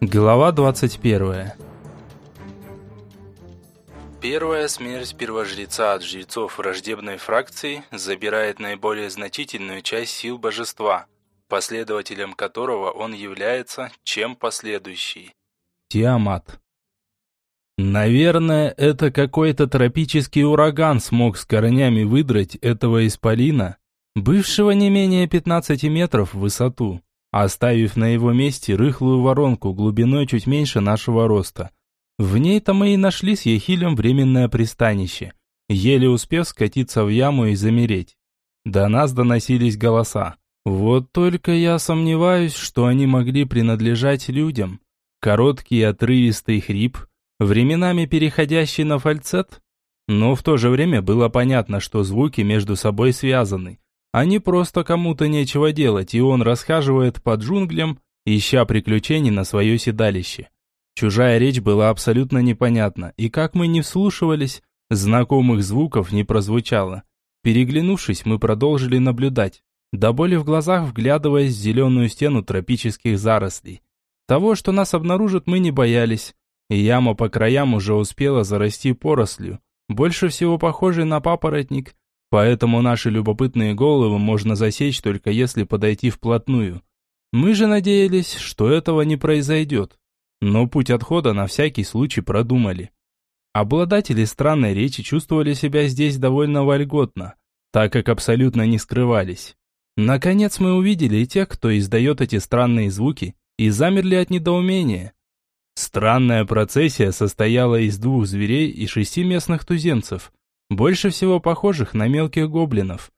Глава 21 Первая смерть первожреца от жрецов враждебной фракции забирает наиболее значительную часть сил божества, последователем которого он является, чем последующий. Тиамат. Наверное, это какой-то тропический ураган смог с корнями выдрать этого исполина, бывшего не менее 15 метров в высоту оставив на его месте рыхлую воронку глубиной чуть меньше нашего роста. В ней-то мы и нашли с Ехилем временное пристанище, еле успев скатиться в яму и замереть. До нас доносились голоса. Вот только я сомневаюсь, что они могли принадлежать людям. Короткий отрывистый хрип, временами переходящий на фальцет, но в то же время было понятно, что звуки между собой связаны а не просто кому-то нечего делать, и он расхаживает по джунглям, ища приключений на свое седалище. Чужая речь была абсолютно непонятна, и как мы не вслушивались, знакомых звуков не прозвучало. Переглянувшись, мы продолжили наблюдать, до боли в глазах вглядываясь в зеленую стену тропических зарослей. Того, что нас обнаружат, мы не боялись, и яма по краям уже успела зарасти порослью, больше всего похожей на папоротник, Поэтому наши любопытные головы можно засечь только если подойти вплотную. Мы же надеялись, что этого не произойдет. Но путь отхода на всякий случай продумали. Обладатели странной речи чувствовали себя здесь довольно вольготно, так как абсолютно не скрывались. Наконец мы увидели тех, кто издает эти странные звуки, и замерли от недоумения. Странная процессия состояла из двух зверей и шести местных туземцев, больше всего похожих на мелких гоблинов.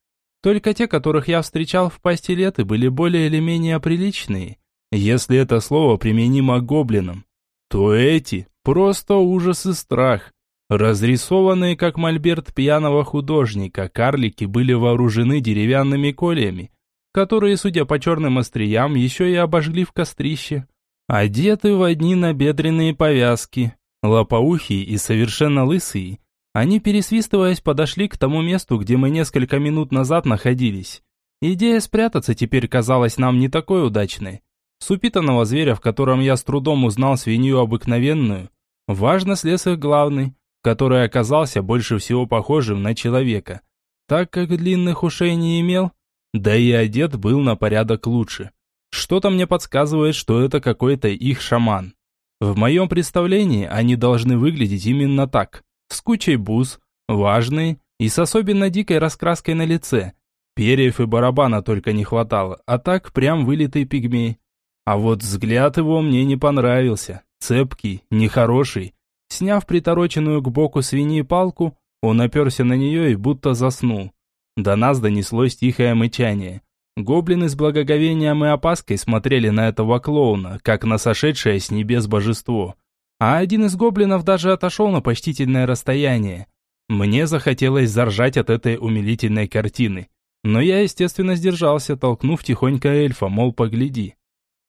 Только те, которых я встречал в пасти леты, были более или менее приличные. Если это слово применимо к гоблинам, то эти просто ужас и страх. Разрисованные как мольберт пьяного художника, карлики были вооружены деревянными кольями, которые, судя по черным остриям, еще и обожгли в кострище. Одеты в одни набедренные повязки, лопоухие и совершенно лысые, они, пересвистываясь, подошли к тому месту, где мы несколько минут назад находились. Идея спрятаться теперь казалась нам не такой удачной. С упитанного зверя, в котором я с трудом узнал свинью обыкновенную, важно слез их главный, который оказался больше всего похожим на человека, так как длинных ушей не имел, да и одет был на порядок лучше. Что-то мне подсказывает, что это какой-то их шаман. В моем представлении они должны выглядеть именно так с кучей бус, важный и с особенно дикой раскраской на лице. Перьев и барабана только не хватало, а так прям вылитый пигмей. А вот взгляд его мне не понравился. Цепкий, нехороший. Сняв притороченную к боку свиньи палку, он оперся на нее и будто заснул. До нас донеслось тихое мычание. Гоблины с благоговением и опаской смотрели на этого клоуна, как на сошедшее с небес божество а один из гоблинов даже отошел на почтительное расстояние. Мне захотелось заржать от этой умилительной картины, но я, естественно, сдержался, толкнув тихонько эльфа, мол, погляди.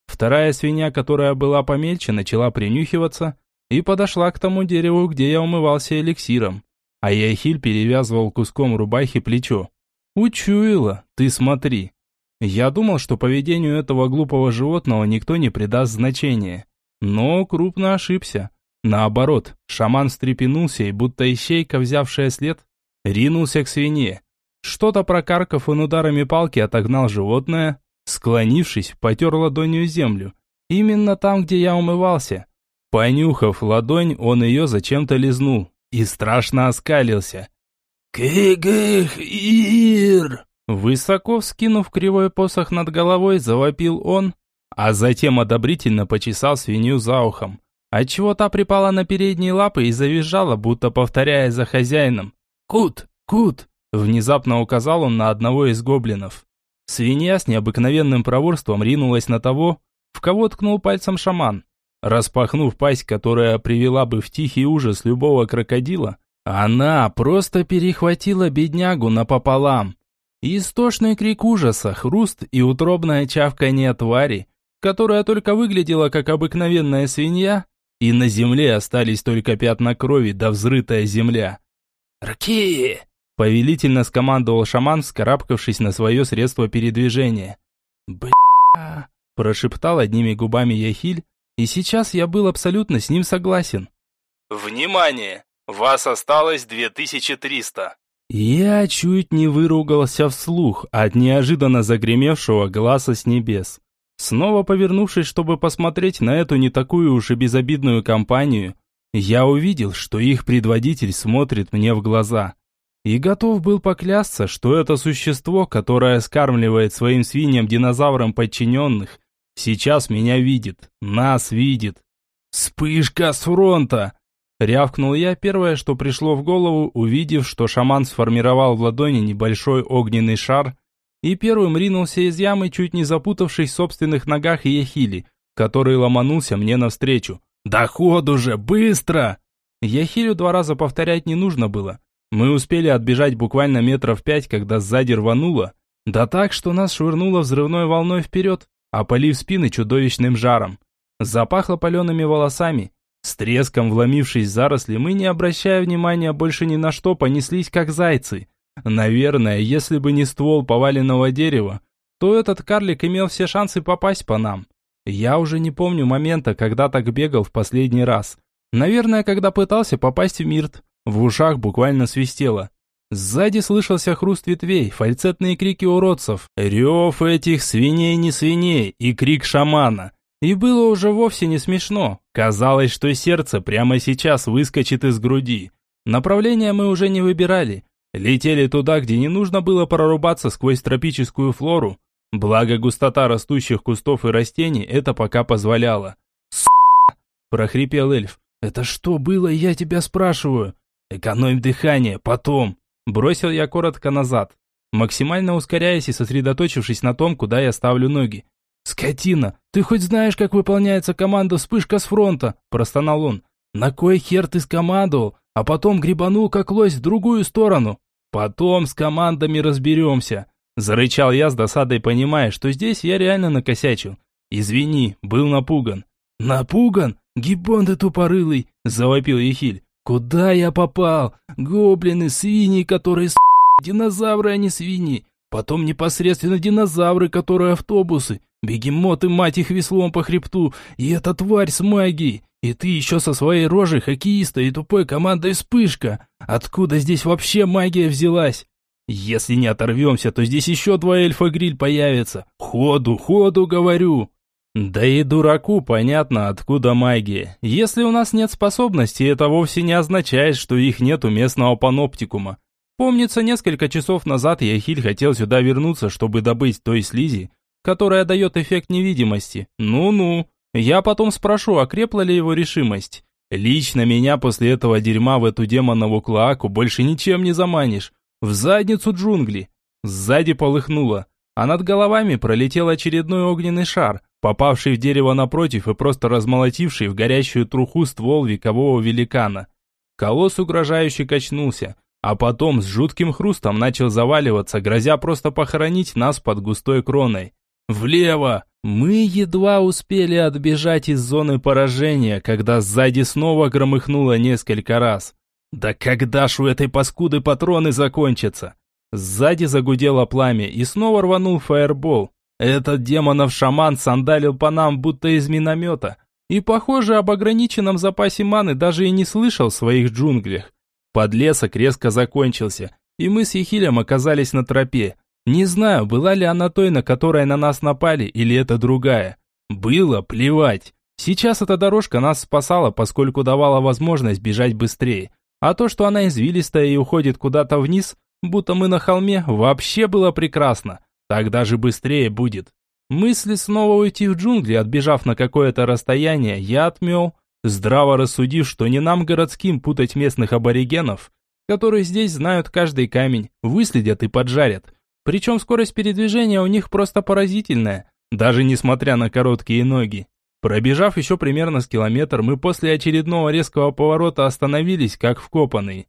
Вторая свинья, которая была помельче, начала принюхиваться и подошла к тому дереву, где я умывался эликсиром, а Яхиль перевязывал куском рубахи плечо. «Учуяла, ты смотри». Я думал, что поведению этого глупого животного никто не придаст значения. Но крупно ошибся. Наоборот, шаман встрепенулся и, будто ищейка, взявшая след, ринулся к свинье. Что-то прокаркав он ударами палки отогнал животное, склонившись, потер ладонью землю. Именно там, где я умывался. Понюхав ладонь, он ее зачем-то лизнул и страшно оскалился. «Кыгых-ир!» Высоко вскинув кривой посох над головой, завопил он, а затем одобрительно почесал свинью за ухом, отчего та припала на передние лапы и завизжала, будто повторяя за хозяином. «Кут! Кут!» Внезапно указал он на одного из гоблинов. Свинья с необыкновенным проворством ринулась на того, в кого ткнул пальцем шаман. Распахнув пасть, которая привела бы в тихий ужас любого крокодила, она просто перехватила беднягу напополам. Истошный крик ужаса, хруст и утробное чавканье твари которая только выглядела как обыкновенная свинья, и на земле остались только пятна крови да взрытая земля. «Рки!» – повелительно скомандовал шаман, вскарабкавшись на свое средство передвижения. «Бля!» – прошептал одними губами Яхиль и сейчас я был абсолютно с ним согласен. Внимание! Вас осталось 2300. Я чуть не выругался вслух от неожиданно загремевшего глаза с небес. Снова повернувшись, чтобы посмотреть на эту не такую уж и безобидную компанию, я увидел, что их предводитель смотрит мне в глаза. И готов был поклясться, что это существо, которое скармливает своим свиньям-динозаврам подчиненных, сейчас меня видит, нас видит. «Вспышка с фронта!» Рявкнул я первое, что пришло в голову, увидев, что шаман сформировал в ладони небольшой огненный шар и первым ринулся из ямы, чуть не запутавшись в собственных ногах и Яхили, который ломанулся мне навстречу. «Да ходу же, быстро!» Яхилю два раза повторять не нужно было. Мы успели отбежать буквально метров пять, когда сзади рвануло, да так, что нас швырнуло взрывной волной вперед, опалив спины чудовищным жаром. Запахло палеными волосами. С треском вломившись в заросли, мы, не обращая внимания больше ни на что, понеслись как зайцы. Наверное, если бы не ствол поваленного дерева, то этот карлик имел все шансы попасть по нам. Я уже не помню момента, когда так бегал в последний раз. Наверное, когда пытался попасть в Мирт. В ушах буквально свистело. Сзади слышался хруст ветвей, фальцетные крики уродцев, рев этих свиней не свиней и крик шамана. И было уже вовсе не смешно. Казалось, что сердце прямо сейчас выскочит из груди. Направление мы уже не выбирали. Летели туда, где не нужно было прорубаться сквозь тропическую флору. Благо густота растущих кустов и растений это пока позволяла. с прохрипел эльф. «Это что было, я тебя спрашиваю?» «Экономь дыхание, потом!» Бросил я коротко назад, максимально ускоряясь и сосредоточившись на том, куда я ставлю ноги. «Скотина, ты хоть знаешь, как выполняется команда «Вспышка с фронта»?» – простонал он. «На кой хер ты скомандовал, а потом грибанул как лось в другую сторону?» «Потом с командами разберемся», – зарычал я с досадой, понимая, что здесь я реально накосячил. «Извини, был напуган». «Напуган? Гибон ты тупорылый!» – завопил Ехиль. Куда я попал? Гоблины, свиньи, которые с... Динозавры, а не свиньи. Потом непосредственно динозавры, которые автобусы. Бегемоты, мать их, веслом по хребту. И эта тварь с магией. И ты еще со своей рожей хоккеиста и тупой командой вспышка. Откуда здесь вообще магия взялась? Если не оторвемся, то здесь еще два эльфа-гриль появятся. Ходу, ходу, говорю. Да и дураку понятно, откуда магия. Если у нас нет способностей, это вовсе не означает, что их нет у местного паноптикума. Помнится, несколько часов назад Яхиль хотел сюда вернуться, чтобы добыть той слизи, которая дает эффект невидимости. Ну-ну. Я потом спрошу, окрепла ли его решимость. Лично меня после этого дерьма в эту демонову клоаку больше ничем не заманишь. В задницу джунгли. Сзади полыхнуло, а над головами пролетел очередной огненный шар – попавший в дерево напротив и просто размолотивший в горящую труху ствол векового великана. Колосс угрожающе качнулся, а потом с жутким хрустом начал заваливаться, грозя просто похоронить нас под густой кроной. Влево! Мы едва успели отбежать из зоны поражения, когда сзади снова громыхнуло несколько раз. Да когда ж у этой паскуды патроны закончатся? Сзади загудело пламя и снова рванул фаербол, этот демонов шаман сандалил по нам будто из миномета. И, похоже, об ограниченном запасе маны даже и не слышал в своих джунглях. Подлесок резко закончился, и мы с Ехилем оказались на тропе. Не знаю, была ли она той, на которой на нас напали, или это другая. Было плевать. Сейчас эта дорожка нас спасала, поскольку давала возможность бежать быстрее. А то, что она извилистая и уходит куда-то вниз, будто мы на холме, вообще было прекрасно. Так даже быстрее будет. Мысли снова уйти в джунгли, отбежав на какое-то расстояние, я отмел, здраво рассудив, что не нам городским путать местных аборигенов, которые здесь знают каждый камень, выследят и поджарят. Причем скорость передвижения у них просто поразительная, даже несмотря на короткие ноги. Пробежав еще примерно с километр, мы после очередного резкого поворота остановились, как вкопанные.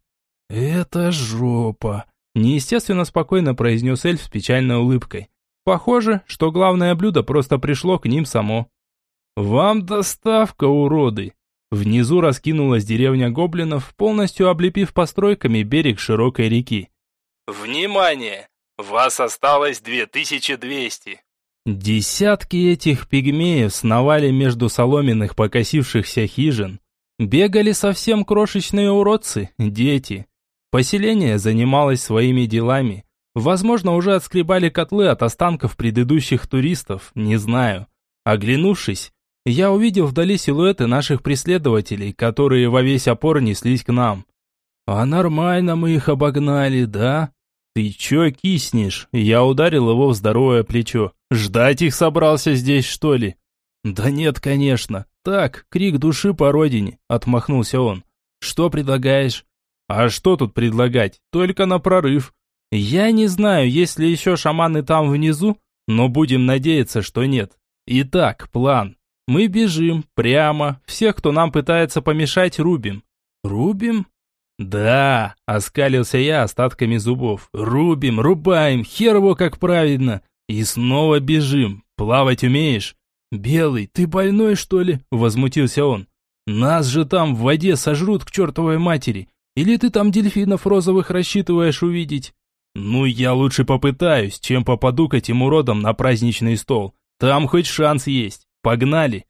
«Это жопа!» Неестественно спокойно произнес эльф с печальной улыбкой. Похоже, что главное блюдо просто пришло к ним само. «Вам доставка, уроды!» Внизу раскинулась деревня гоблинов, полностью облепив постройками берег широкой реки. «Внимание! Вас осталось 2200!» Десятки этих пигмеев сновали между соломенных покосившихся хижин. Бегали совсем крошечные уродцы, дети. Поселение занималось своими делами. Возможно, уже отскребали котлы от останков предыдущих туристов, не знаю. Оглянувшись, я увидел вдали силуэты наших преследователей, которые во весь опор неслись к нам. А нормально мы их обогнали, да? Ты чё киснешь? Я ударил его в здоровое плечо. Ждать их собрался здесь, что ли? Да нет, конечно. Так, крик души по родине, отмахнулся он. Что предлагаешь? А что тут предлагать? Только на прорыв. Я не знаю, есть ли еще шаманы там внизу, но будем надеяться, что нет. Итак, план. Мы бежим, прямо, всех, кто нам пытается помешать, рубим. Рубим? Да, оскалился я остатками зубов. Рубим, рубаем, хер его как правильно. И снова бежим. Плавать умеешь? Белый, ты больной, что ли? Возмутился он. Нас же там в воде сожрут к чертовой матери. Или ты там дельфинов розовых рассчитываешь увидеть? Ну, я лучше попытаюсь, чем попаду к этим уродам на праздничный стол. Там хоть шанс есть. Погнали.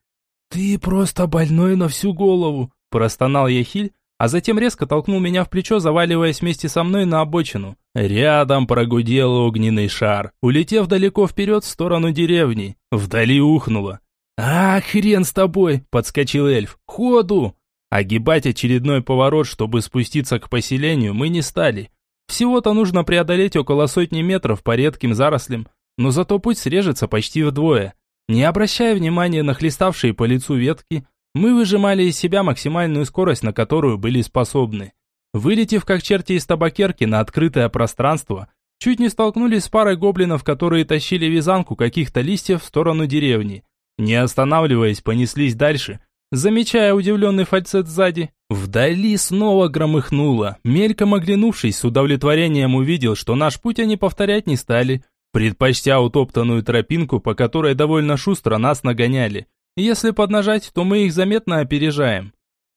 Ты просто больной на всю голову, простонал Яхиль, а затем резко толкнул меня в плечо, заваливаясь вместе со мной на обочину. Рядом прогудел огненный шар, улетев далеко вперед в сторону деревни. Вдали ухнуло. «А, хрен с тобой!» – подскочил эльф. «Ходу!» Огибать очередной поворот, чтобы спуститься к поселению, мы не стали. Всего-то нужно преодолеть около сотни метров по редким зарослям, но зато путь срежется почти вдвое. Не обращая внимания на хлеставшие по лицу ветки, мы выжимали из себя максимальную скорость, на которую были способны. Вылетев как черти из табакерки на открытое пространство, чуть не столкнулись с парой гоблинов, которые тащили вязанку каких-то листьев в сторону деревни. Не останавливаясь, понеслись дальше, замечая удивленный фальцет сзади. Вдали снова громыхнуло. Мельком оглянувшись, с удовлетворением увидел, что наш путь они повторять не стали, предпочтя утоптанную тропинку, по которой довольно шустро нас нагоняли. Если поднажать, то мы их заметно опережаем.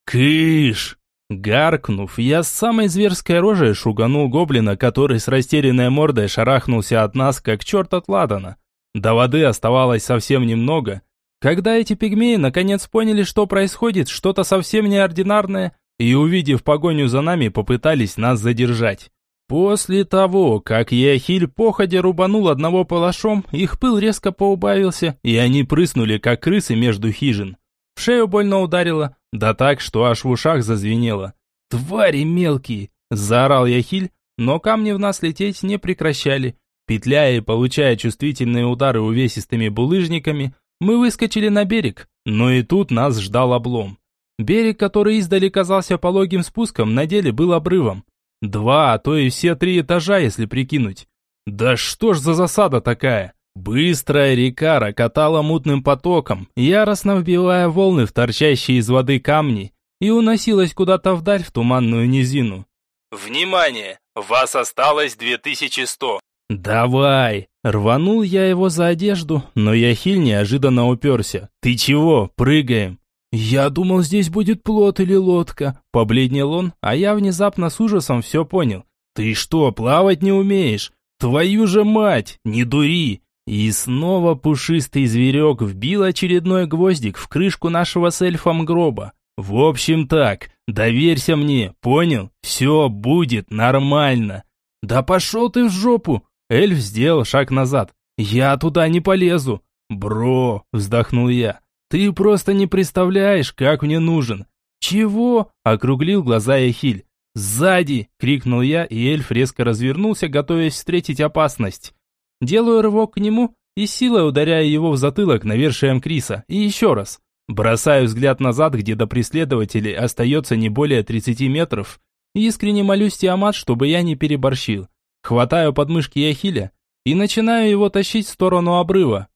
«Кыш!» Гаркнув, я с самой зверской рожей шуганул гоблина, который с растерянной мордой шарахнулся от нас, как черт от ладана. До воды оставалось совсем немного, когда эти пигмеи наконец поняли, что происходит, что-то совсем неординарное, и, увидев погоню за нами, попытались нас задержать. После того, как Яхиль походя рубанул одного палашом, их пыл резко поубавился, и они прыснули, как крысы между хижин. В шею больно ударило, да так, что аж в ушах зазвенело. «Твари мелкие!» – заорал Яхиль, но камни в нас лететь не прекращали. Петляя и получая чувствительные удары увесистыми булыжниками, мы выскочили на берег, но и тут нас ждал облом. Берег, который издали казался пологим спуском, на деле был обрывом. Два, а то и все три этажа, если прикинуть. Да что ж за засада такая? Быстрая река рокотала мутным потоком, яростно вбивая волны в торчащие из воды камни, и уносилась куда-то вдаль в туманную низину. Внимание! Вас осталось 2100. «Давай!» Рванул я его за одежду, но Яхиль неожиданно уперся. «Ты чего? Прыгаем!» «Я думал, здесь будет плот или лодка», — побледнел он, а я внезапно с ужасом все понял. «Ты что, плавать не умеешь? Твою же мать! Не дури!» И снова пушистый зверек вбил очередной гвоздик в крышку нашего с эльфом гроба. «В общем так, доверься мне, понял? Все будет нормально!» «Да пошел ты в жопу!» Эльф сделал шаг назад. «Я туда не полезу!» «Бро!» – вздохнул я. «Ты просто не представляешь, как мне нужен!» «Чего?» – округлил глаза Эхиль. «Сзади!» – крикнул я, и эльф резко развернулся, готовясь встретить опасность. Делаю рывок к нему и силой ударяю его в затылок навершием Криса. И еще раз. Бросаю взгляд назад, где до преследователей остается не более 30 метров. Искренне молюсь Тиамат, чтобы я не переборщил. Хватаю подмышки Яхиля и начинаю его тащить в сторону обрыва.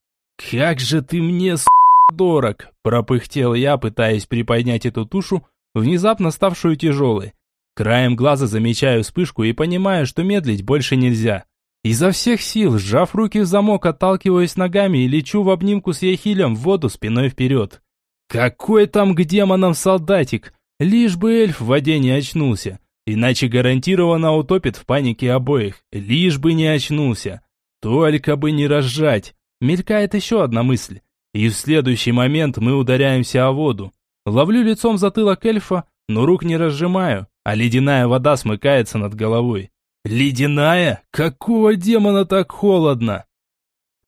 «Как же ты мне, с***, дорог!» – пропыхтел я, пытаясь приподнять эту тушу, внезапно ставшую тяжелой. Краем глаза замечаю вспышку и понимаю, что медлить больше нельзя. Изо всех сил, сжав руки в замок, отталкиваюсь ногами и лечу в обнимку с Яхилем в воду спиной вперед. Какой там к демонам солдатик! Лишь бы эльф в воде не очнулся. Иначе гарантированно утопит в панике обоих, лишь бы не очнулся. Только бы не разжать. Мелькает еще одна мысль. И в следующий момент мы ударяемся о воду. Ловлю лицом затылок эльфа, но рук не разжимаю, а ледяная вода смыкается над головой. Ледяная? Какого демона так холодно?